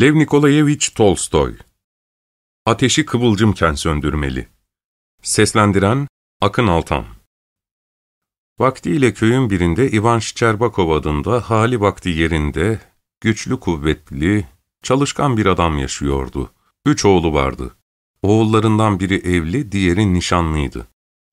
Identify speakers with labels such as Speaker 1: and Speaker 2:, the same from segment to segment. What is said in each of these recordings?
Speaker 1: Lev Nikolayevich Tolstoy Ateşi kıvılcımken söndürmeli. Seslendiren Akın Altan Vaktiyle köyün birinde Ivan Şçerbakov adında hali vakti yerinde, güçlü kuvvetli, çalışkan bir adam yaşıyordu. Üç oğlu vardı. Oğullarından biri evli, diğeri nişanlıydı.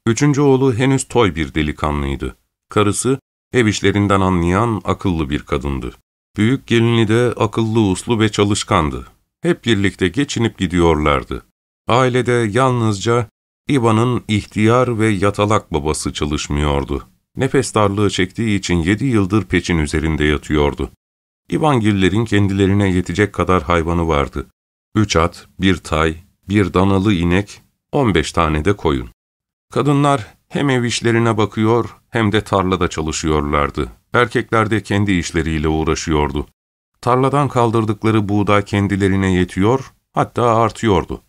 Speaker 1: Üçüncü oğlu henüz toy bir delikanlıydı. Karısı, ev işlerinden anlayan akıllı bir kadındı. Büyük gelini de akıllı uslu ve çalışkandı. Hep birlikte geçinip gidiyorlardı. Ailede yalnızca İvan'ın ihtiyar ve yatalak babası çalışmıyordu. Nefes darlığı çektiği için yedi yıldır peçin üzerinde yatıyordu. İvangillerin kendilerine yetecek kadar hayvanı vardı. Üç at, bir tay, bir danalı inek, on beş tane de koyun. Kadınlar hem ev işlerine bakıyor hem de tarlada çalışıyorlardı. Erkekler de kendi işleriyle uğraşıyordu. Tarladan kaldırdıkları buğday kendilerine yetiyor, hatta artıyordu.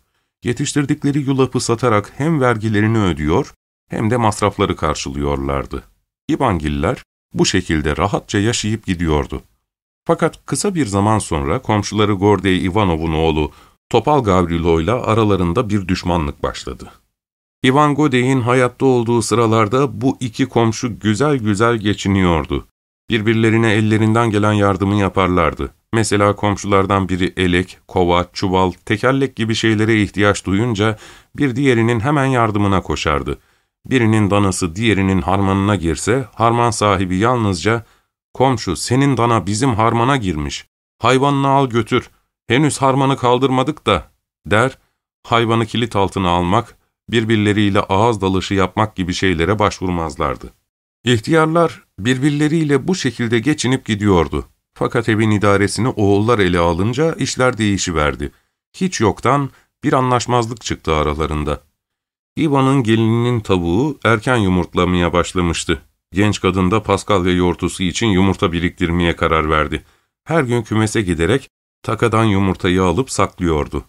Speaker 1: Yetiştirdikleri yulafı satarak hem vergilerini ödüyor hem de masrafları karşılıyorlardı. İvangiller bu şekilde rahatça yaşayıp gidiyordu. Fakat kısa bir zaman sonra komşuları Gordey Ivanov'un oğlu Topal Gavrilo ile aralarında bir düşmanlık başladı. Ivan Godey'in hayatta olduğu sıralarda bu iki komşu güzel güzel geçiniyordu. Birbirlerine ellerinden gelen yardımı yaparlardı. Mesela komşulardan biri elek, kova, çuval, tekerlek gibi şeylere ihtiyaç duyunca bir diğerinin hemen yardımına koşardı. Birinin danası diğerinin harmanına girse, harman sahibi yalnızca ''Komşu senin dana bizim harmana girmiş, hayvanını al götür, henüz harmanı kaldırmadık da'' der, hayvanı kilit altına almak, birbirleriyle ağız dalışı yapmak gibi şeylere başvurmazlardı. İhtiyarlar birbirleriyle bu şekilde geçinip gidiyordu. Fakat evin idaresini oğullar ele alınca işler değişiverdi. Hiç yoktan bir anlaşmazlık çıktı aralarında. Ivan'ın gelininin tavuğu erken yumurtlamaya başlamıştı. Genç kadın da Paskalya yoğurtusu için yumurta biriktirmeye karar verdi. Her gün kümese giderek takadan yumurtayı alıp saklıyordu.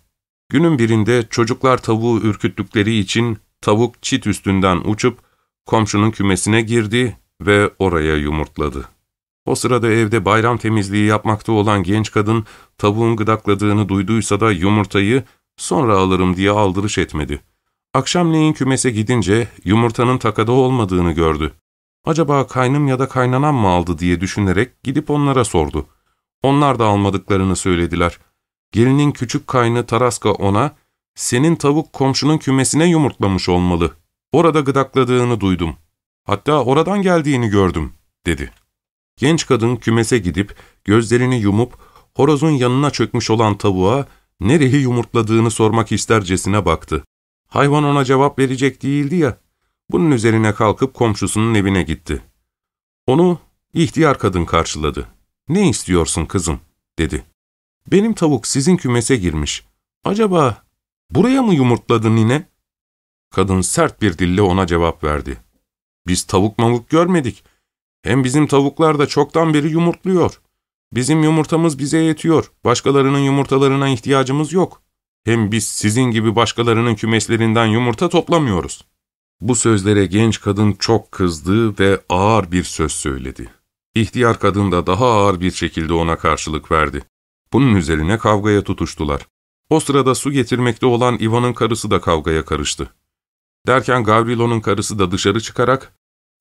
Speaker 1: Günün birinde çocuklar tavuğu ürküttükleri için tavuk çit üstünden uçup komşunun kümesine girdi ve oraya yumurtladı. O sırada evde bayram temizliği yapmakta olan genç kadın tavuğun gıdakladığını duyduysa da yumurtayı sonra alırım diye aldırış etmedi. Akşamleyin kümese gidince yumurtanın takada olmadığını gördü. Acaba kaynım ya da kaynanan mı aldı diye düşünerek gidip onlara sordu. Onlar da almadıklarını söylediler. Gelinin küçük kaynı Taraska ona, ''Senin tavuk komşunun kümesine yumurtlamış olmalı. Orada gıdakladığını duydum. Hatta oradan geldiğini gördüm.'' dedi. Genç kadın kümese gidip gözlerini yumup horozun yanına çökmüş olan tavuğa nereyi yumurtladığını sormak istercesine baktı. Hayvan ona cevap verecek değildi ya. Bunun üzerine kalkıp komşusunun evine gitti. Onu ihtiyar kadın karşıladı. ''Ne istiyorsun kızım?'' dedi. ''Benim tavuk sizin kümese girmiş. Acaba buraya mı yumurtladın yine?'' Kadın sert bir dille ona cevap verdi. ''Biz tavuk mavuk görmedik. Hem bizim tavuklar da çoktan beri yumurtluyor. Bizim yumurtamız bize yetiyor. Başkalarının yumurtalarına ihtiyacımız yok. Hem biz sizin gibi başkalarının kümeslerinden yumurta toplamıyoruz.'' Bu sözlere genç kadın çok kızdı ve ağır bir söz söyledi. İhtiyar kadın da daha ağır bir şekilde ona karşılık verdi. Bunun üzerine kavgaya tutuştular. O sırada su getirmekte olan Ivan'ın karısı da kavgaya karıştı. Derken Gavrilo'nun karısı da dışarı çıkarak,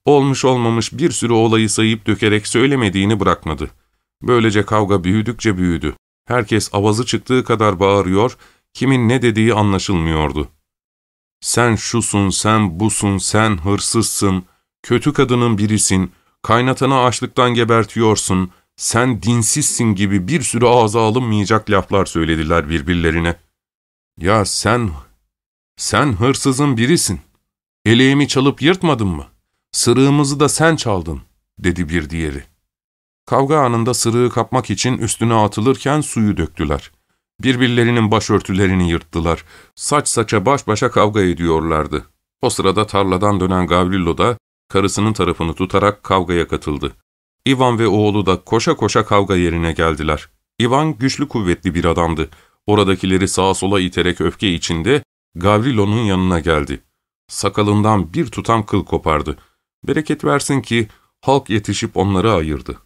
Speaker 1: olmuş olmamış bir sürü olayı sayıp dökerek söylemediğini bırakmadı. Böylece kavga büyüdükçe büyüdü. Herkes avazı çıktığı kadar bağırıyor, kimin ne dediği anlaşılmıyordu. Sen şusun, sen busun, sen hırsızsın, kötü kadının birisin, kaynatana açlıktan gebertiyorsun, sen dinsizsin gibi bir sürü ağza alınmayacak laflar söylediler birbirlerine. Ya sen, sen hırsızın birisin. Eleğimi çalıp yırtmadın mı? Sırığımızı da sen çaldın, dedi bir diğeri. Kavga anında sırığı kapmak için üstüne atılırken suyu döktüler. Birbirlerinin başörtülerini yırttılar. Saç saça baş başa kavga ediyorlardı. O sırada tarladan dönen Gavrilo da karısının tarafını tutarak kavgaya katıldı. Ivan ve oğlu da koşa koşa kavga yerine geldiler. Ivan güçlü kuvvetli bir adamdı. Oradakileri sağa sola iterek öfke içinde Gavrilo'nun yanına geldi. Sakalından bir tutam kıl kopardı. Bereket versin ki halk yetişip onları ayırdı.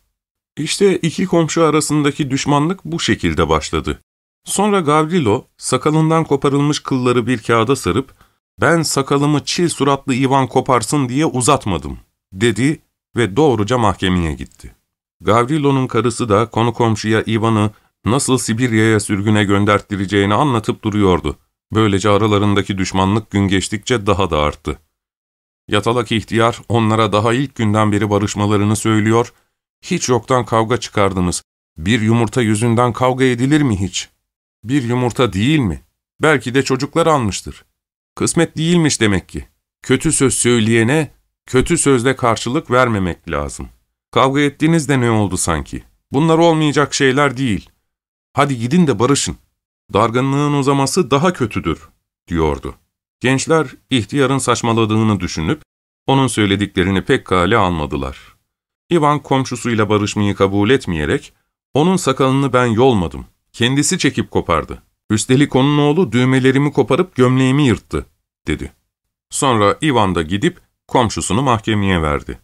Speaker 1: İşte iki komşu arasındaki düşmanlık bu şekilde başladı. Sonra Gavrilo sakalından koparılmış kılları bir kağıda sarıp ben sakalımı çil suratlı Ivan koparsın diye uzatmadım dedi ve doğruca mahkemeye gitti. Gavrilo'nun karısı da konu komşuya Ivan'ı nasıl Sibirya'ya sürgüne gönderttireceğini anlatıp duruyordu. Böylece aralarındaki düşmanlık gün geçtikçe daha da arttı. Yatalak ihtiyar onlara daha ilk günden beri barışmalarını söylüyor, hiç yoktan kavga çıkardınız, bir yumurta yüzünden kavga edilir mi hiç? Bir yumurta değil mi? Belki de çocuklar almıştır. Kısmet değilmiş demek ki. Kötü söz söyleyene, kötü sözle karşılık vermemek lazım. Kavga ettiğinizde ne oldu sanki? Bunlar olmayacak şeyler değil. Hadi gidin de barışın. Dargınlığın uzaması daha kötüdür, diyordu. Gençler ihtiyarın saçmaladığını düşünüp, onun söylediklerini pek kale almadılar. Ivan komşusuyla barışmayı kabul etmeyerek, onun sakalını ben yolmadım, kendisi çekip kopardı. Üstelik onun oğlu düğmelerimi koparıp gömleğimi yırttı, dedi. Sonra Ivan da gidip komşusunu mahkemeye verdi.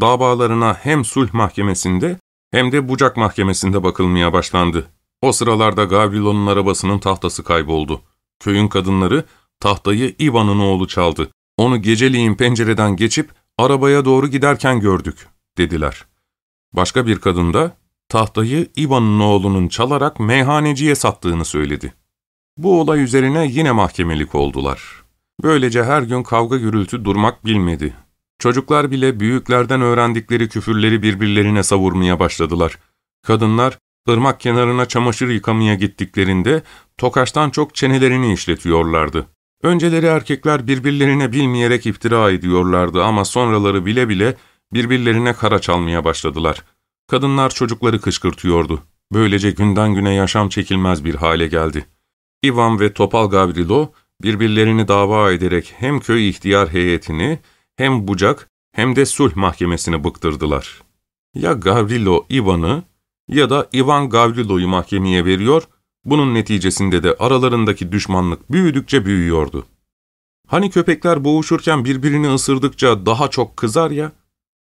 Speaker 1: Davalarına hem sulh mahkemesinde hem de bucak mahkemesinde bakılmaya başlandı. O sıralarda Gavrilo'nun arabasının tahtası kayboldu. Köyün kadınları tahtayı Ivan'ın oğlu çaldı. Onu geceliğin pencereden geçip arabaya doğru giderken gördük, dediler. Başka bir kadın da tahtayı Ivan'ın oğlunun çalarak meyhaneciye sattığını söyledi. Bu olay üzerine yine mahkemelik oldular. Böylece her gün kavga gürültü durmak bilmedi. Çocuklar bile büyüklerden öğrendikleri küfürleri birbirlerine savurmaya başladılar. Kadınlar ırmak kenarına çamaşır yıkamaya gittiklerinde tokaştan çok çenelerini işletiyorlardı. Önceleri erkekler birbirlerine bilmeyerek iftira ediyorlardı ama sonraları bile bile birbirlerine kara çalmaya başladılar. Kadınlar çocukları kışkırtıyordu. Böylece günden güne yaşam çekilmez bir hale geldi. Ivan ve Topal Gavrilo birbirlerini dava ederek hem köy ihtiyar heyetini hem bucak hem de sulh mahkemesini bıktırdılar. Ya Gavrilo Ivan'ı ya da Ivan Gavrilo'yu mahkemeye veriyor, bunun neticesinde de aralarındaki düşmanlık büyüdükçe büyüyordu. Hani köpekler boğuşurken birbirini ısırdıkça daha çok kızar ya,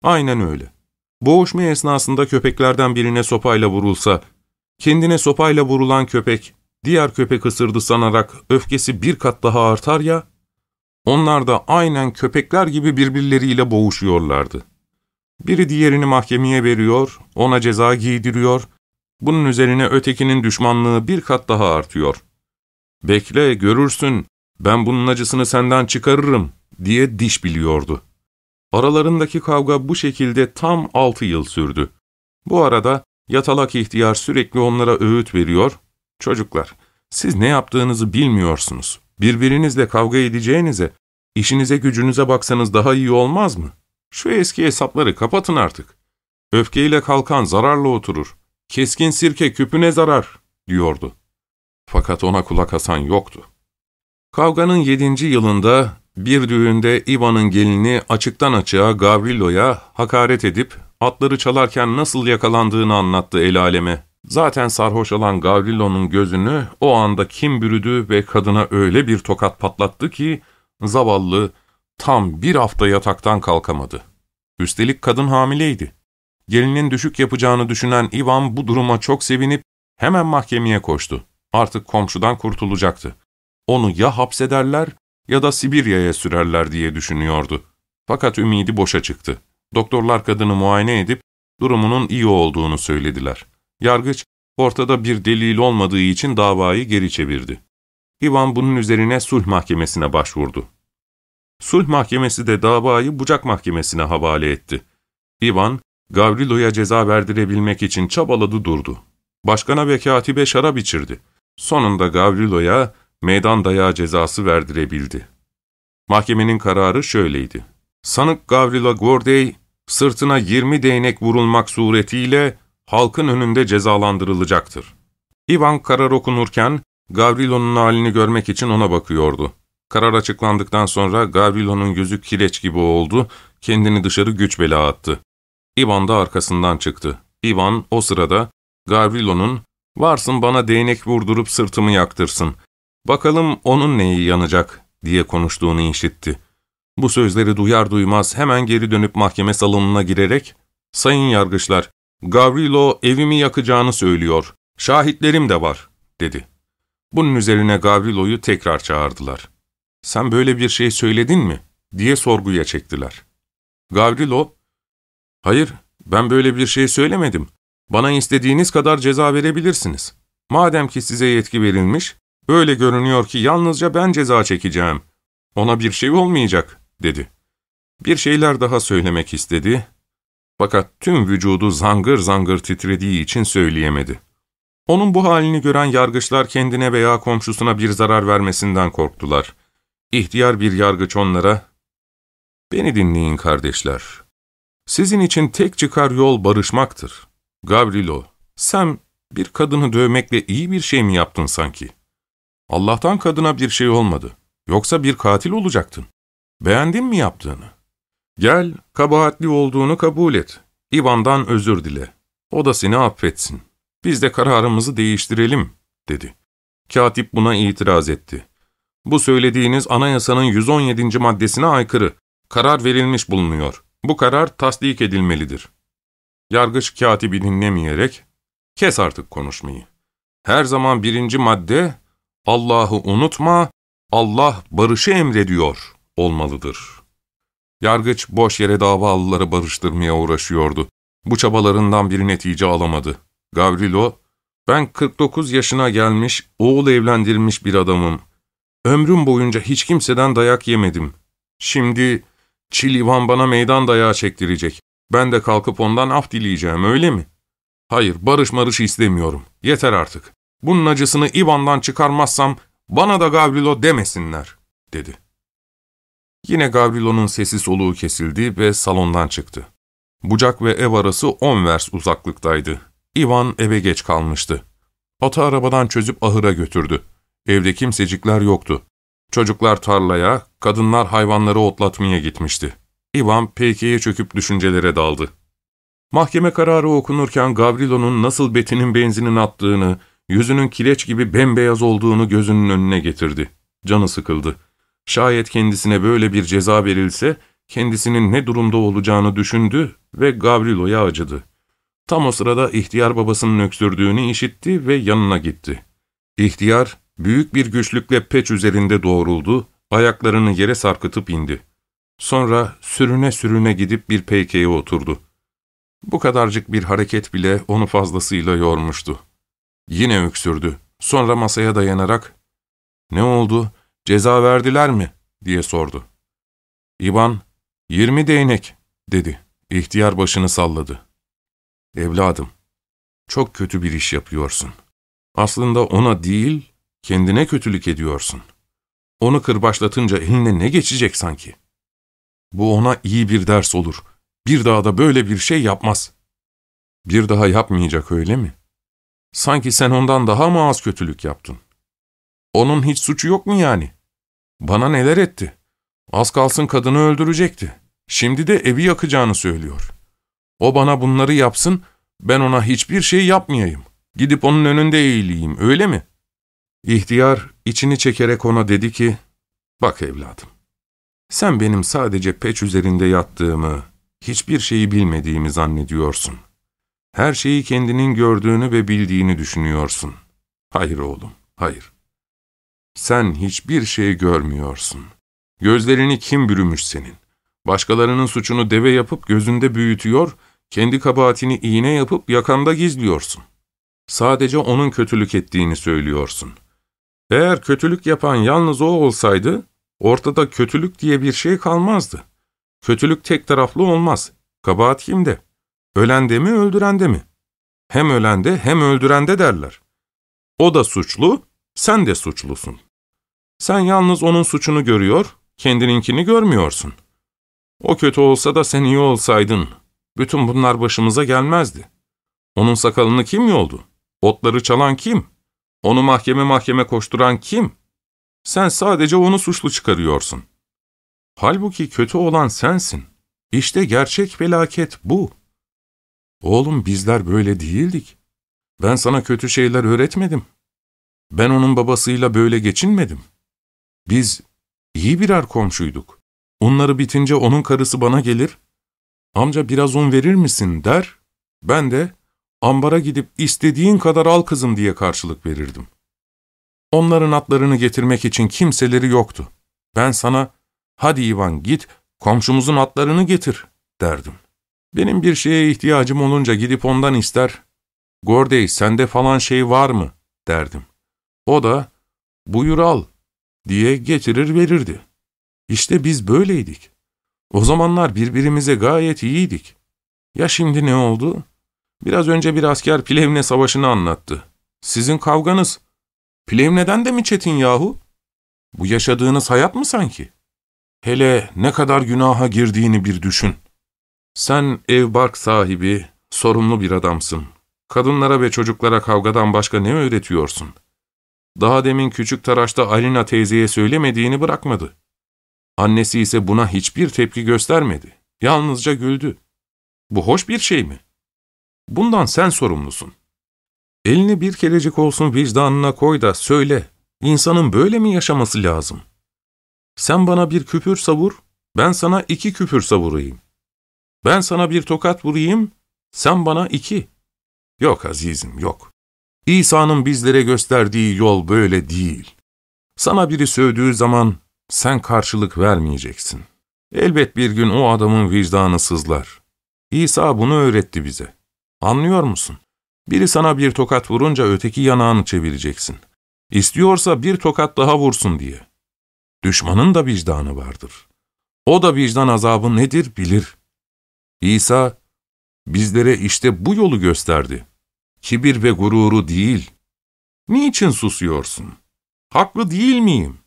Speaker 1: aynen öyle. Boğuşma esnasında köpeklerden birine sopayla vurulsa, kendine sopayla vurulan köpek, diğer köpek ısırdı sanarak öfkesi bir kat daha artar ya, onlar da aynen köpekler gibi birbirleriyle boğuşuyorlardı. Biri diğerini mahkemeye veriyor, ona ceza giydiriyor, bunun üzerine ötekinin düşmanlığı bir kat daha artıyor. Bekle, görürsün, ben bunun acısını senden çıkarırım diye diş biliyordu. Aralarındaki kavga bu şekilde tam altı yıl sürdü. Bu arada yatalak ihtiyar sürekli onlara öğüt veriyor, çocuklar, siz ne yaptığınızı bilmiyorsunuz. Birbirinizle kavga edeceğinize, işinize gücünüze baksanız daha iyi olmaz mı? Şu eski hesapları kapatın artık. Öfkeyle kalkan zararla oturur. Keskin sirke küpüne zarar, diyordu. Fakat ona kulak asan yoktu. Kavganın yedinci yılında bir düğünde Ivan'ın gelini açıktan açığa Gavrilo'ya hakaret edip atları çalarken nasıl yakalandığını anlattı el aleme. Zaten sarhoş olan Gavrilo'nun gözünü o anda kim bürüdü ve kadına öyle bir tokat patlattı ki zavallı tam bir hafta yataktan kalkamadı. Üstelik kadın hamileydi. Gelinin düşük yapacağını düşünen Ivan bu duruma çok sevinip hemen mahkemeye koştu. Artık komşudan kurtulacaktı. Onu ya hapsederler ya da Sibirya'ya sürerler diye düşünüyordu. Fakat ümidi boşa çıktı. Doktorlar kadını muayene edip durumunun iyi olduğunu söylediler. Yargıç, ortada bir delil olmadığı için davayı geri çevirdi. Ivan bunun üzerine sulh mahkemesine başvurdu. Sulh mahkemesi de davayı bucak mahkemesine havale etti. Ivan, Gavrilo'ya ceza verdirebilmek için çabaladı durdu. Başkana ve katibe şarap içirdi. Sonunda Gavrilo'ya meydan dayağı cezası verdirebildi. Mahkemenin kararı şöyleydi. Sanık Gavrilo Gordey, sırtına 20 değnek vurulmak suretiyle halkın önünde cezalandırılacaktır. Ivan karar okunurken Gavrilo'nun halini görmek için ona bakıyordu. Karar açıklandıktan sonra Gavrilo'nun yüzü kireç gibi oldu, kendini dışarı güç bela attı. Ivan da arkasından çıktı. Ivan o sırada Gavrilo'nun ''Varsın bana değnek vurdurup sırtımı yaktırsın. Bakalım onun neyi yanacak?'' diye konuştuğunu işitti. Bu sözleri duyar duymaz hemen geri dönüp mahkeme salonuna girerek ''Sayın yargıçlar, Gavrilo evimi yakacağını söylüyor. Şahitlerim de var.'' dedi. Bunun üzerine Gavrilo'yu tekrar çağırdılar. ''Sen böyle bir şey söyledin mi?'' diye sorguya çektiler. Gavrilo, ''Hayır, ben böyle bir şey söylemedim. Bana istediğiniz kadar ceza verebilirsiniz. Madem ki size yetki verilmiş, öyle görünüyor ki yalnızca ben ceza çekeceğim. Ona bir şey olmayacak.'' dedi. Bir şeyler daha söylemek istedi. Fakat tüm vücudu zangır zangır titrediği için söyleyemedi. Onun bu halini gören yargıçlar kendine veya komşusuna bir zarar vermesinden korktular. İhtiyar bir yargıç onlara, ''Beni dinleyin kardeşler. Sizin için tek çıkar yol barışmaktır. Gavrilo, sen bir kadını dövmekle iyi bir şey mi yaptın sanki? Allah'tan kadına bir şey olmadı. Yoksa bir katil olacaktın. Beğendin mi yaptığını? Gel, kabahatli olduğunu kabul et. İvan'dan özür dile. O da seni affetsin. Biz de kararımızı değiştirelim, dedi. Katip buna itiraz etti. Bu söylediğiniz anayasanın 117. maddesine aykırı. Karar verilmiş bulunuyor. Bu karar tasdik edilmelidir. Yargıç katibi dinlemeyerek, kes artık konuşmayı. Her zaman birinci madde, Allah'ı unutma, Allah barışı emrediyor olmalıdır. Yargıç boş yere davalıları barıştırmaya uğraşıyordu. Bu çabalarından bir netice alamadı. Gavrilo, ben 49 yaşına gelmiş, oğul evlendirmiş bir adamım. Ömrüm boyunca hiç kimseden dayak yemedim. Şimdi Çilivan bana meydan dayağı çektirecek. Ben de kalkıp ondan af dileyeceğim, öyle mi? Hayır, barış marış istemiyorum. Yeter artık. Bunun acısını Ivan'dan çıkarmazsam bana da Gavrilo demesinler, dedi. Yine Gavrilo'nun sesi soluğu kesildi ve salondan çıktı. Bucak ve ev arası on vers uzaklıktaydı. Ivan eve geç kalmıştı. Atı arabadan çözüp ahıra götürdü. Evde kimsecikler yoktu. Çocuklar tarlaya, kadınlar hayvanları otlatmaya gitmişti. Ivan peykeye çöküp düşüncelere daldı. Mahkeme kararı okunurken Gavrilo'nun nasıl Betty'nin benzinin attığını, yüzünün kireç gibi bembeyaz olduğunu gözünün önüne getirdi. Canı sıkıldı. Şayet kendisine böyle bir ceza verilse, kendisinin ne durumda olacağını düşündü ve Gavrilo'ya acıdı. Tam o sırada ihtiyar babasının öksürdüğünü işitti ve yanına gitti. İhtiyar, büyük bir güçlükle peç üzerinde doğruldu, ayaklarını yere sarkıtıp indi. Sonra sürüne sürüne gidip bir peykeye oturdu. Bu kadarcık bir hareket bile onu fazlasıyla yormuştu. Yine öksürdü. Sonra masaya dayanarak, ''Ne oldu, ceza verdiler mi?'' diye sordu. İvan, ''Yirmi değnek.'' dedi. İhtiyar başını salladı. ''Evladım, çok kötü bir iş yapıyorsun. Aslında ona değil, kendine kötülük ediyorsun. Onu kırbaçlatınca eline ne geçecek sanki? Bu ona iyi bir ders olur. Bir daha da böyle bir şey yapmaz. Bir daha yapmayacak öyle mi? Sanki sen ondan daha mı az kötülük yaptın? Onun hiç suçu yok mu yani? Bana neler etti? Az kalsın kadını öldürecekti. Şimdi de evi yakacağını söylüyor. O bana bunları yapsın, ben ona hiçbir şey yapmayayım. Gidip onun önünde eğileyim, öyle mi? İhtiyar içini çekerek ona dedi ki, ''Bak evladım, sen benim sadece peç üzerinde yattığımı, hiçbir şeyi bilmediğimi zannediyorsun. Her şeyi kendinin gördüğünü ve bildiğini düşünüyorsun. Hayır oğlum, hayır. Sen hiçbir şey görmüyorsun. Gözlerini kim bürümüş senin? Başkalarının suçunu deve yapıp gözünde büyütüyor, kendi kabahatini iğne yapıp yakanda gizliyorsun. Sadece onun kötülük ettiğini söylüyorsun. Eğer kötülük yapan yalnız o olsaydı, ortada kötülük diye bir şey kalmazdı. Kötülük tek taraflı olmaz. Kabahat kimde? Ölende mi, öldürende mi? Hem ölende hem öldürende derler. O da suçlu, sen de suçlusun. Sen yalnız onun suçunu görüyor, kendininkini görmüyorsun. O kötü olsa da sen iyi olsaydın, bütün bunlar başımıza gelmezdi. Onun sakalını kim yoldu? Otları çalan kim? Onu mahkeme mahkeme koşturan kim? Sen sadece onu suçlu çıkarıyorsun. Halbuki kötü olan sensin. İşte gerçek felaket bu. Oğlum bizler böyle değildik. Ben sana kötü şeyler öğretmedim. Ben onun babasıyla böyle geçinmedim. Biz iyi birer komşuyduk. Onları bitince onun karısı bana gelir, amca biraz un verir misin der, ben de ambara gidip istediğin kadar al kızım diye karşılık verirdim. Onların atlarını getirmek için kimseleri yoktu. Ben sana, hadi Ivan git, komşumuzun atlarını getir, derdim. Benim bir şeye ihtiyacım olunca gidip ondan ister, Gordey sende falan şey var mı, derdim. O da, buyur al, diye getirir verirdi. İşte biz böyleydik. O zamanlar birbirimize gayet iyiydik. Ya şimdi ne oldu? Biraz önce bir asker Plevne Savaşı'nı anlattı. Sizin kavganız. Plevne'den de mi çetin yahu? Bu yaşadığınız hayat mı sanki? Hele ne kadar günaha girdiğini bir düşün. Sen ev bark sahibi, sorumlu bir adamsın. Kadınlara ve çocuklara kavgadan başka ne öğretiyorsun? Daha demin küçük taraşta Alina teyzeye söylemediğini bırakmadı. Annesi ise buna hiçbir tepki göstermedi. Yalnızca güldü. Bu hoş bir şey mi? Bundan sen sorumlusun. Elini bir kerecik olsun vicdanına koy da söyle, insanın böyle mi yaşaması lazım? Sen bana bir küpür savur, ben sana iki küpür savurayım. Ben sana bir tokat vurayım, sen bana iki. Yok azizim, yok. İsa'nın bizlere gösterdiği yol böyle değil. Sana biri sövdüğü zaman sen karşılık vermeyeceksin. Elbet bir gün o adamın vicdanı sızlar. İsa bunu öğretti bize. Anlıyor musun? Biri sana bir tokat vurunca öteki yanağını çevireceksin. İstiyorsa bir tokat daha vursun diye. Düşmanın da vicdanı vardır. O da vicdan azabı nedir bilir. İsa bizlere işte bu yolu gösterdi. Kibir ve gururu değil. Niçin susuyorsun? Haklı değil miyim?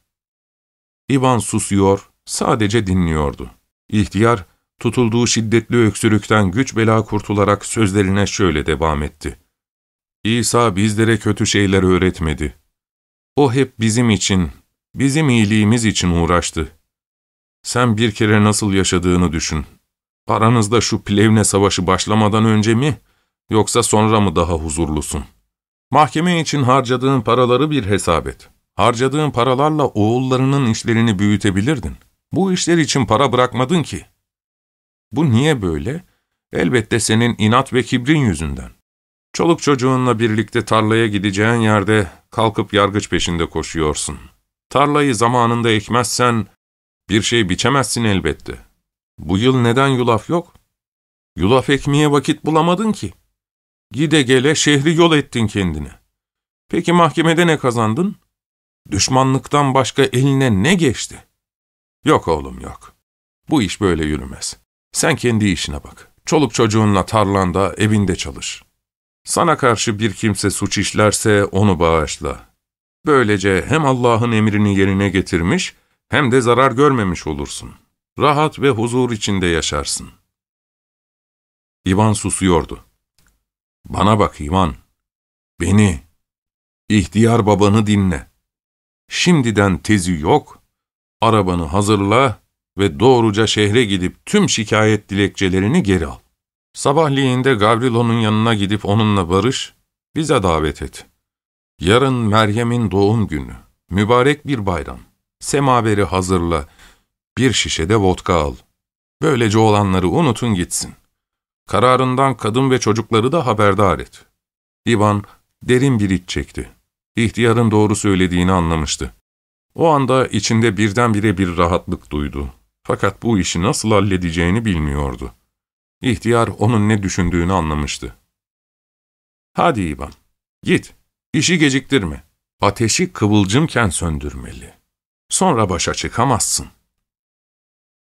Speaker 1: İvan susuyor, sadece dinliyordu. İhtiyar, tutulduğu şiddetli öksürükten güç bela kurtularak sözlerine şöyle devam etti. İsa bizlere kötü şeyler öğretmedi. O hep bizim için, bizim iyiliğimiz için uğraştı. Sen bir kere nasıl yaşadığını düşün. Aranızda şu Plevne Savaşı başlamadan önce mi, yoksa sonra mı daha huzurlusun? Mahkeme için harcadığın paraları bir hesap et. Harcadığın paralarla oğullarının işlerini büyütebilirdin. Bu işler için para bırakmadın ki. Bu niye böyle? Elbette senin inat ve kibrin yüzünden. Çoluk çocuğunla birlikte tarlaya gideceğin yerde kalkıp yargıç peşinde koşuyorsun. Tarlayı zamanında ekmezsen bir şey biçemezsin elbette. Bu yıl neden yulaf yok? Yulaf ekmeye vakit bulamadın ki. Gide gele şehri yol ettin kendine. Peki mahkemede ne kazandın? Düşmanlıktan başka eline ne geçti? Yok oğlum yok. Bu iş böyle yürümez. Sen kendi işine bak. Çoluk çocuğunla tarlanda, evinde çalış. Sana karşı bir kimse suç işlerse onu bağışla. Böylece hem Allah'ın emrini yerine getirmiş hem de zarar görmemiş olursun. Rahat ve huzur içinde yaşarsın. İvan susuyordu. Bana bak İvan. Beni, ihtiyar babanı dinle. Şimdiden tezi yok, arabanı hazırla ve doğruca şehre gidip tüm şikayet dilekçelerini geri al. Sabahleyin de Gavrilo'nun yanına gidip onunla barış, bize davet et. Yarın Meryem'in doğum günü, mübarek bir bayram. Semaveri hazırla, bir şişe de vodka al. Böylece olanları unutun gitsin. Kararından kadın ve çocukları da haberdar et. İvan derin bir iç çekti. İhtiyarın doğru söylediğini anlamıştı. O anda içinde birdenbire bir rahatlık duydu. Fakat bu işi nasıl halledeceğini bilmiyordu. İhtiyar onun ne düşündüğünü anlamıştı. ''Hadi İvan, git, işi geciktirme. Ateşi kıvılcımken söndürmeli. Sonra başa çıkamazsın.''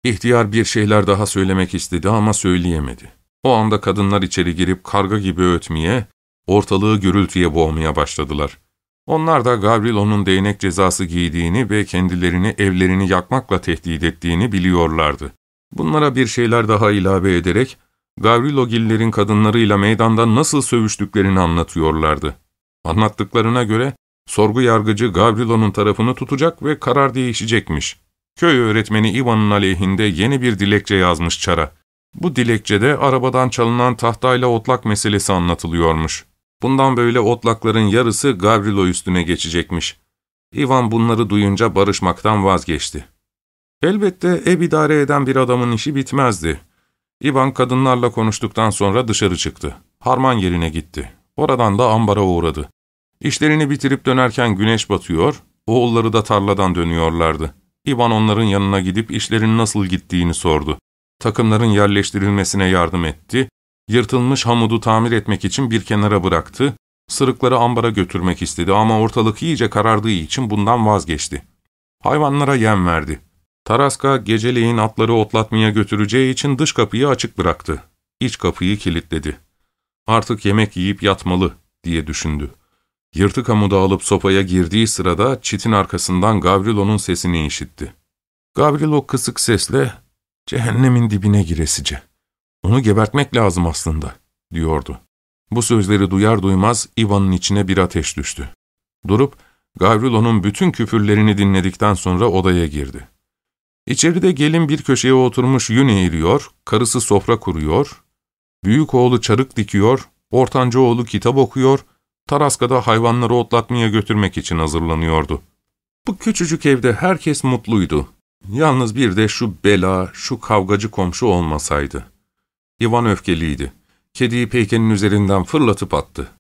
Speaker 1: İhtiyar bir şeyler daha söylemek istedi ama söyleyemedi. O anda kadınlar içeri girip karga gibi ötmeye, ortalığı gürültüye boğmaya başladılar. Onlar da Gavrilo'nun değnek cezası giydiğini ve kendilerini evlerini yakmakla tehdit ettiğini biliyorlardı. Bunlara bir şeyler daha ilave ederek, Gavrilogillerin kadınlarıyla meydanda nasıl sövüştüklerini anlatıyorlardı. Anlattıklarına göre, sorgu yargıcı Gavrilo'nun tarafını tutacak ve karar değişecekmiş. Köy öğretmeni Ivan'ın aleyhinde yeni bir dilekçe yazmış Çara. Bu dilekçede arabadan çalınan tahtayla otlak meselesi anlatılıyormuş. Bundan böyle otlakların yarısı Gavrilo üstüne geçecekmiş. Ivan bunları duyunca barışmaktan vazgeçti. Elbette ev idare eden bir adamın işi bitmezdi. Ivan kadınlarla konuştuktan sonra dışarı çıktı. Harman yerine gitti. Oradan da ambara uğradı. İşlerini bitirip dönerken güneş batıyor, oğulları da tarladan dönüyorlardı. İvan onların yanına gidip işlerin nasıl gittiğini sordu. Takımların yerleştirilmesine yardım etti, yırtılmış hamudu tamir etmek için bir kenara bıraktı, sırıkları ambara götürmek istedi ama ortalık iyice karardığı için bundan vazgeçti. Hayvanlara yem verdi. Taraska geceleyin atları otlatmaya götüreceği için dış kapıyı açık bıraktı. İç kapıyı kilitledi. Artık yemek yiyip yatmalı diye düşündü. Yırtık amudu alıp sopaya girdiği sırada çitin arkasından Gavrilo'nun sesini işitti. Gavrilo kısık sesle, ''Cehennemin dibine giresice. Onu gebertmek lazım aslında.'' diyordu. Bu sözleri duyar duymaz Ivan'ın içine bir ateş düştü. Durup, Gavrilo'nun bütün küfürlerini dinledikten sonra odaya girdi. İçeride gelin bir köşeye oturmuş yün eğiriyor, karısı sofra kuruyor, büyük oğlu çarık dikiyor, ortanca oğlu kitap okuyor, Taraska'da hayvanları otlatmaya götürmek için hazırlanıyordu. Bu küçücük evde herkes mutluydu. Yalnız bir de şu bela, şu kavgacı komşu olmasaydı. Ivan öfkeliydi. Kediyi peykenin üzerinden fırlatıp attı.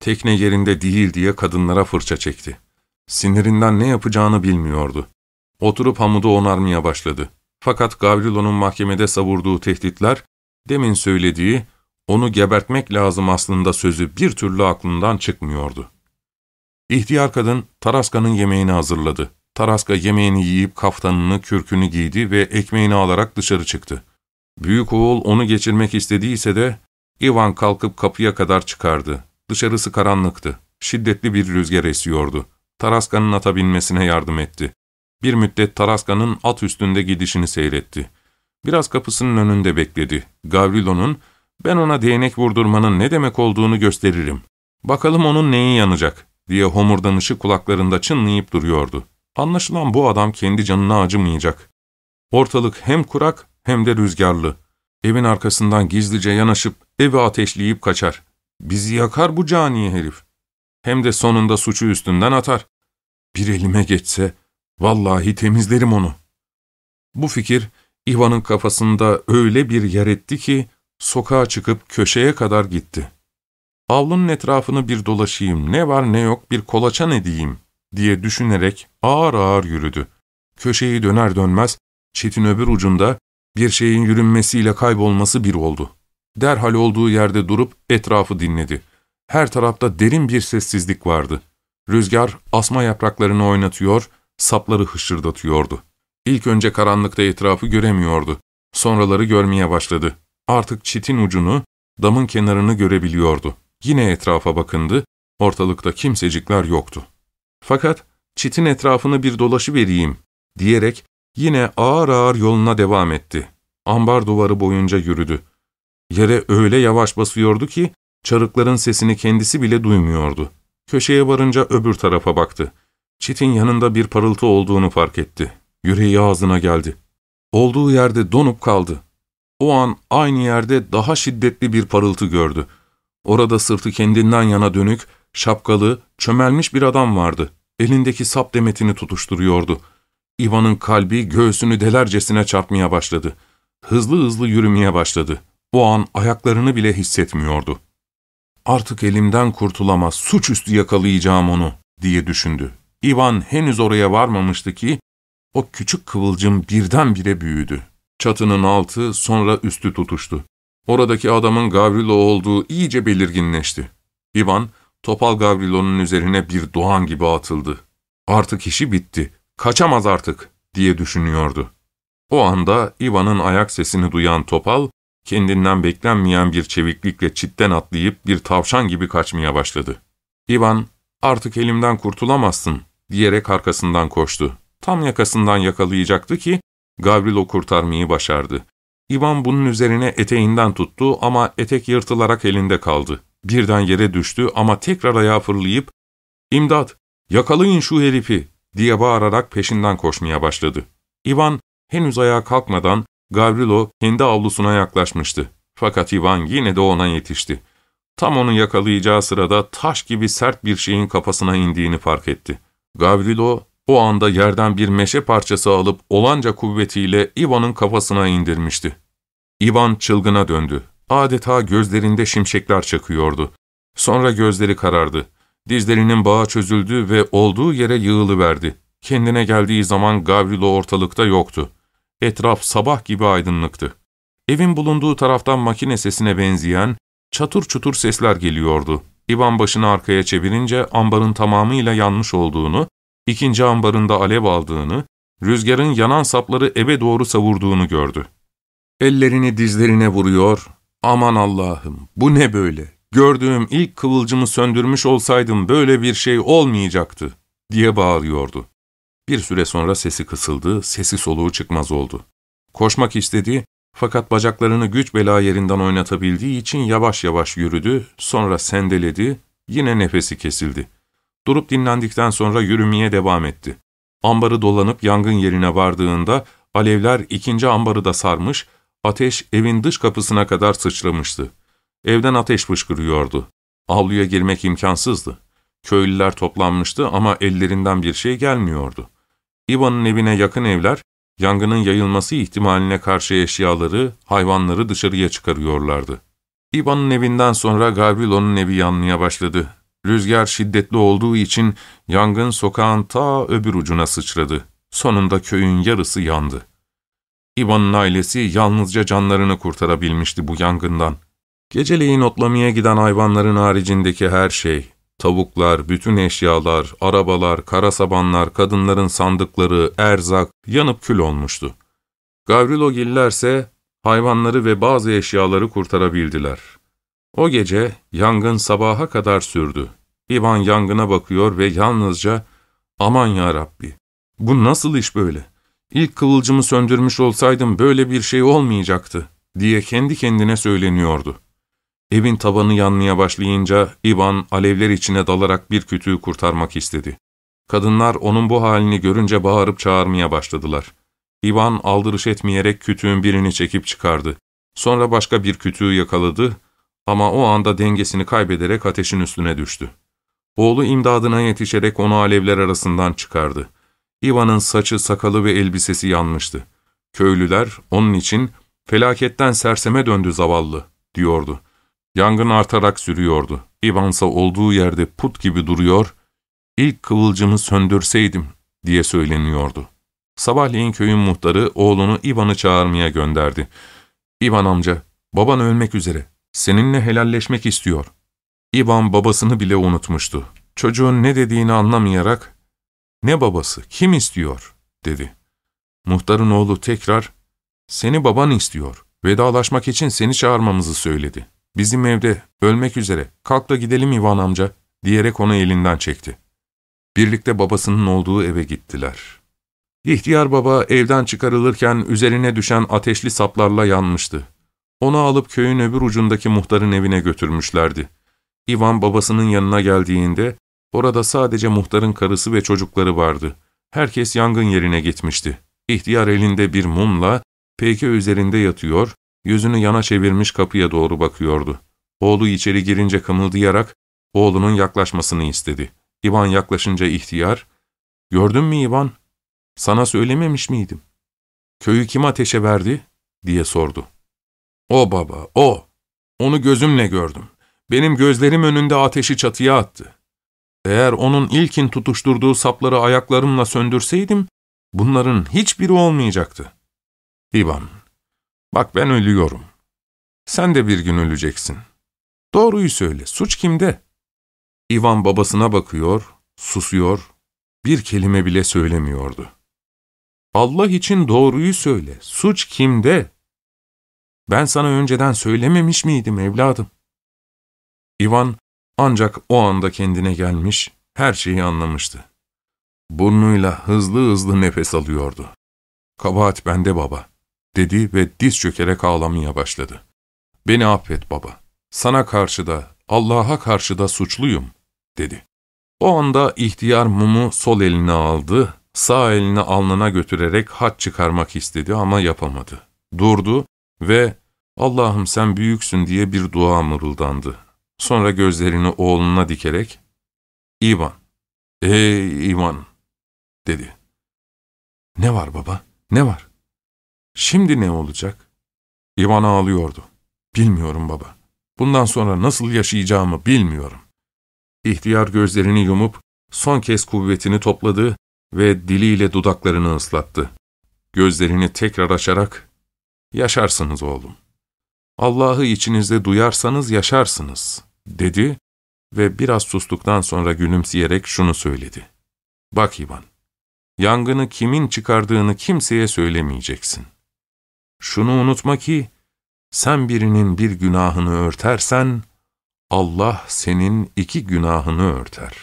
Speaker 1: Tekne yerinde değil diye kadınlara fırça çekti. Sinirinden ne yapacağını bilmiyordu. Oturup hamudu onarmaya başladı. Fakat Gavrilo'nun mahkemede savurduğu tehditler, demin söylediği, onu gebertmek lazım aslında sözü bir türlü aklından çıkmıyordu. İhtiyar kadın Taraska'nın yemeğini hazırladı. Taraska yemeğini yiyip kaftanını, kürkünü giydi ve ekmeğini alarak dışarı çıktı. Büyük oğul onu geçirmek istediyse de Ivan kalkıp kapıya kadar çıkardı. Dışarısı karanlıktı. Şiddetli bir rüzgar esiyordu. Taraska'nın ata binmesine yardım etti. Bir müddet Taraska'nın at üstünde gidişini seyretti. Biraz kapısının önünde bekledi. Gavrilo'nun, ben ona değnek vurdurmanın ne demek olduğunu gösteririm. Bakalım onun neyi yanacak, diye homurdanışı kulaklarında çınlayıp duruyordu. Anlaşılan bu adam kendi canına acımayacak. Ortalık hem kurak hem de rüzgarlı. Evin arkasından gizlice yanaşıp evi ateşleyip kaçar. Bizi yakar bu cani herif. Hem de sonunda suçu üstünden atar. Bir elime geçse Vallahi temizlerim onu. Bu fikir Ivan'ın kafasında öyle bir yer etti ki sokağa çıkıp köşeye kadar gitti. Avlunun etrafını bir dolaşayım, ne var ne yok bir kolaçan edeyim diye düşünerek ağır ağır yürüdü. Köşeyi döner dönmez çitin öbür ucunda bir şeyin yürünmesiyle kaybolması bir oldu. Derhal olduğu yerde durup etrafı dinledi. Her tarafta derin bir sessizlik vardı. Rüzgar asma yapraklarını oynatıyor, sapları hışırdatıyordu. İlk önce karanlıkta etrafı göremiyordu. Sonraları görmeye başladı. Artık çitin ucunu, damın kenarını görebiliyordu. Yine etrafa bakındı, ortalıkta kimsecikler yoktu. Fakat çitin etrafını bir dolaşı vereyim diyerek yine ağır ağır yoluna devam etti. Ambar duvarı boyunca yürüdü. Yere öyle yavaş basıyordu ki çarıkların sesini kendisi bile duymuyordu. Köşeye varınca öbür tarafa baktı. Çit'in yanında bir parıltı olduğunu fark etti. Yüreği ağzına geldi. Olduğu yerde donup kaldı. O an aynı yerde daha şiddetli bir parıltı gördü. Orada sırtı kendinden yana dönük, şapkalı, çömelmiş bir adam vardı. Elindeki sap demetini tutuşturuyordu. Ivan'ın kalbi göğsünü delercesine çarpmaya başladı. Hızlı hızlı yürümeye başladı. O an ayaklarını bile hissetmiyordu. Artık elimden kurtulamaz, suçüstü yakalayacağım onu, diye düşündü. Ivan henüz oraya varmamıştı ki, o küçük kıvılcım birdenbire büyüdü. Çatının altı, sonra üstü tutuştu. Oradaki adamın Gavrilo olduğu iyice belirginleşti. Ivan, Topal Gavrilo'nun üzerine bir doğan gibi atıldı. Artık işi bitti, kaçamaz artık, diye düşünüyordu. O anda Ivan'ın ayak sesini duyan Topal, kendinden beklenmeyen bir çeviklikle çitten atlayıp bir tavşan gibi kaçmaya başladı. Ivan, artık elimden kurtulamazsın, diyerek arkasından koştu. Tam yakasından yakalayacaktı ki Gavrilo kurtarmayı başardı. Ivan bunun üzerine eteğinden tuttu ama etek yırtılarak elinde kaldı. Birden yere düştü ama tekrar ayağa fırlayıp ''İmdat! Yakalayın şu herifi!'' Diye bağırarak peşinden koşmaya başladı. Ivan henüz ayağa kalkmadan Gavrilo kendi avlusuna yaklaşmıştı. Fakat Ivan yine de ona yetişti. Tam onu yakalayacağı sırada taş gibi sert bir şeyin kafasına indiğini fark etti. Gavrilo o anda yerden bir meşe parçası alıp olanca kuvvetiyle Ivan'ın kafasına indirmişti. Ivan çılgına döndü. Adeta gözlerinde şimşekler çakıyordu. Sonra gözleri karardı. Dizlerinin bağı çözüldü ve olduğu yere yığılıverdi. Kendine geldiği zaman Gavrilo ortalıkta yoktu. Etraf sabah gibi aydınlıktı. Evin bulunduğu taraftan makine sesine benzeyen çatır çutur sesler geliyordu. İvan başını arkaya çevirince ambarın tamamıyla yanmış olduğunu, ikinci ambarında alev aldığını, rüzgarın yanan sapları eve doğru savurduğunu gördü. Ellerini dizlerine vuruyor, ''Aman Allah'ım, bu ne böyle? Gördüğüm ilk kıvılcımı söndürmüş olsaydım böyle bir şey olmayacaktı.'' diye bağırıyordu. Bir süre sonra sesi kısıldı, sesi soluğu çıkmaz oldu. Koşmak istedi fakat bacaklarını güç bela yerinden oynatabildiği için yavaş yavaş yürüdü, sonra sendeledi, yine nefesi kesildi. Durup dinlendikten sonra yürümeye devam etti. Ambarı dolanıp yangın yerine vardığında alevler ikinci ambarı da sarmış, ateş evin dış kapısına kadar sıçramıştı. Evden ateş fışkırıyordu. Avluya girmek imkansızdı. Köylüler toplanmıştı ama ellerinden bir şey gelmiyordu. İvan'ın evine yakın evler, yangının yayılması ihtimaline karşı eşyaları, hayvanları dışarıya çıkarıyorlardı. İvan'ın evinden sonra Garbilo'nun evi yanmaya başladı. Rüzgar şiddetli olduğu için yangın sokağın ta öbür ucuna sıçradı. Sonunda köyün yarısı yandı. İvan'ın ailesi yalnızca canlarını kurtarabilmişti bu yangından. Geceleyin otlamaya giden hayvanların haricindeki her şey, tavuklar, bütün eşyalar, arabalar, karasabanlar, kadınların sandıkları, erzak yanıp kül olmuştu. Gavrilogillerse hayvanları ve bazı eşyaları kurtarabildiler. O gece yangın sabaha kadar sürdü. İvan yangına bakıyor ve yalnızca ''Aman ya Rabbi, bu nasıl iş böyle? İlk kıvılcımı söndürmüş olsaydım böyle bir şey olmayacaktı.'' diye kendi kendine söyleniyordu. Evin tabanı yanmaya başlayınca İvan alevler içine dalarak bir kütüğü kurtarmak istedi. Kadınlar onun bu halini görünce bağırıp çağırmaya başladılar. İvan aldırış etmeyerek kütüğün birini çekip çıkardı. Sonra başka bir kütüğü yakaladı ama o anda dengesini kaybederek ateşin üstüne düştü. Oğlu imdadına yetişerek onu alevler arasından çıkardı. İvan'ın saçı, sakalı ve elbisesi yanmıştı. Köylüler onun için felaketten serseme döndü zavallı diyordu. Yangın artarak sürüyordu. İvansa olduğu yerde put gibi duruyor, ilk kıvılcımı söndürseydim diye söyleniyordu. Sabahleyin köyün muhtarı oğlunu İvan'ı çağırmaya gönderdi. İvan amca, baban ölmek üzere. Seninle helalleşmek istiyor. İvan babasını bile unutmuştu. Çocuğun ne dediğini anlamayarak, ''Ne babası, kim istiyor?'' dedi. Muhtarın oğlu tekrar, ''Seni baban istiyor. Vedalaşmak için seni çağırmamızı söyledi. Bizim evde, ölmek üzere. Kalk da gidelim İvan amca.'' diyerek onu elinden çekti. Birlikte babasının olduğu eve gittiler. İhtiyar baba evden çıkarılırken üzerine düşen ateşli saplarla yanmıştı. Onu alıp köyün öbür ucundaki muhtarın evine götürmüşlerdi. İvan babasının yanına geldiğinde, orada sadece muhtarın karısı ve çocukları vardı. Herkes yangın yerine gitmişti. İhtiyar elinde bir mumla, peyke üzerinde yatıyor, yüzünü yana çevirmiş kapıya doğru bakıyordu. Oğlu içeri girince kımıldayarak, oğlunun yaklaşmasını istedi. İvan yaklaşınca ihtiyar, ''Gördün mü İvan? Sana söylememiş miydim? Köyü kim ateşe verdi?'' diye sordu. O baba, o. Onu gözümle gördüm. Benim gözlerim önünde ateşi çatıya attı. Eğer onun ilkin tutuşturduğu sapları ayaklarımla söndürseydim, bunların hiçbiri olmayacaktı. İvan, bak ben ölüyorum. Sen de bir gün öleceksin. Doğruyu söyle, suç kimde? İvan babasına bakıyor, susuyor, bir kelime bile söylemiyordu. Allah için doğruyu söyle, suç kimde? Ben sana önceden söylememiş miydim evladım? İvan ancak o anda kendine gelmiş, her şeyi anlamıştı. Burnuyla hızlı hızlı nefes alıyordu. Kabahat bende baba, dedi ve diz çökerek ağlamaya başladı. Beni affet baba, sana karşı da, Allah'a karşı da suçluyum, dedi. O anda ihtiyar mumu sol eline aldı, sağ elini alnına götürerek hat çıkarmak istedi ama yapamadı. Durdu ve Allah'ım sen büyüksün diye bir dua mırıldandı. Sonra gözlerini oğluna dikerek, İvan, ey İvan, dedi. Ne var baba, ne var? Şimdi ne olacak? İvan ağlıyordu. Bilmiyorum baba. Bundan sonra nasıl yaşayacağımı bilmiyorum. İhtiyar gözlerini yumup son kez kuvvetini topladı ve diliyle dudaklarını ıslattı. Gözlerini tekrar açarak, ''Yaşarsınız oğlum. Allah'ı içinizde duyarsanız yaşarsınız.'' dedi ve biraz sustuktan sonra gülümseyerek şunu söyledi. ''Bak İvan, yangını kimin çıkardığını kimseye söylemeyeceksin. Şunu unutma ki, sen birinin bir günahını örtersen, Allah senin iki günahını örter.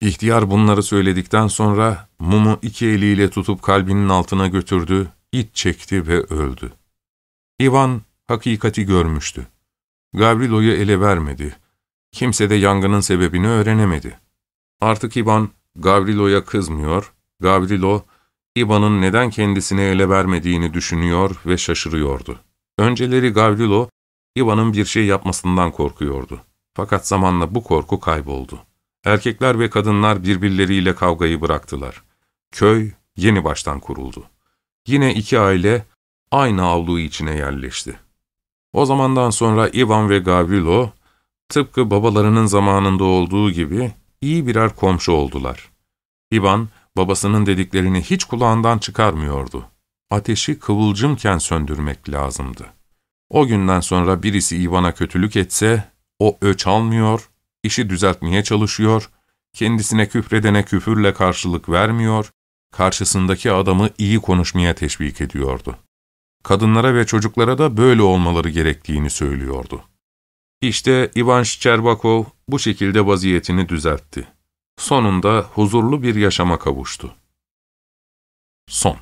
Speaker 1: İhtiyar bunları söyledikten sonra mumu iki eliyle tutup kalbinin altına götürdü, iç çekti ve öldü. İvan hakikati görmüştü. Gavrilo'yu ele vermedi. Kimse de yangının sebebini öğrenemedi. Artık İvan Gavrilo'ya kızmıyor, Gavrilo, İvan'ın neden kendisine ele vermediğini düşünüyor ve şaşırıyordu. Önceleri Gavrilo, Ivan'ın bir şey yapmasından korkuyordu. Fakat zamanla bu korku kayboldu. Erkekler ve kadınlar birbirleriyle kavgayı bıraktılar. Köy yeni baştan kuruldu. Yine iki aile aynı avlu içine yerleşti. O zamandan sonra Ivan ve Gavrilo, tıpkı babalarının zamanında olduğu gibi iyi birer komşu oldular. Ivan, babasının dediklerini hiç kulağından çıkarmıyordu. Ateşi kıvılcımken söndürmek lazımdı. O günden sonra birisi Ivan'a kötülük etse, o öç almıyor, işi düzeltmeye çalışıyor, kendisine küfredene küfürle karşılık vermiyor, karşısındaki adamı iyi konuşmaya teşvik ediyordu. Kadınlara ve çocuklara da böyle olmaları gerektiğini söylüyordu. İşte Ivan Şçerbakov bu şekilde vaziyetini düzeltti. Sonunda huzurlu bir yaşama kavuştu. Son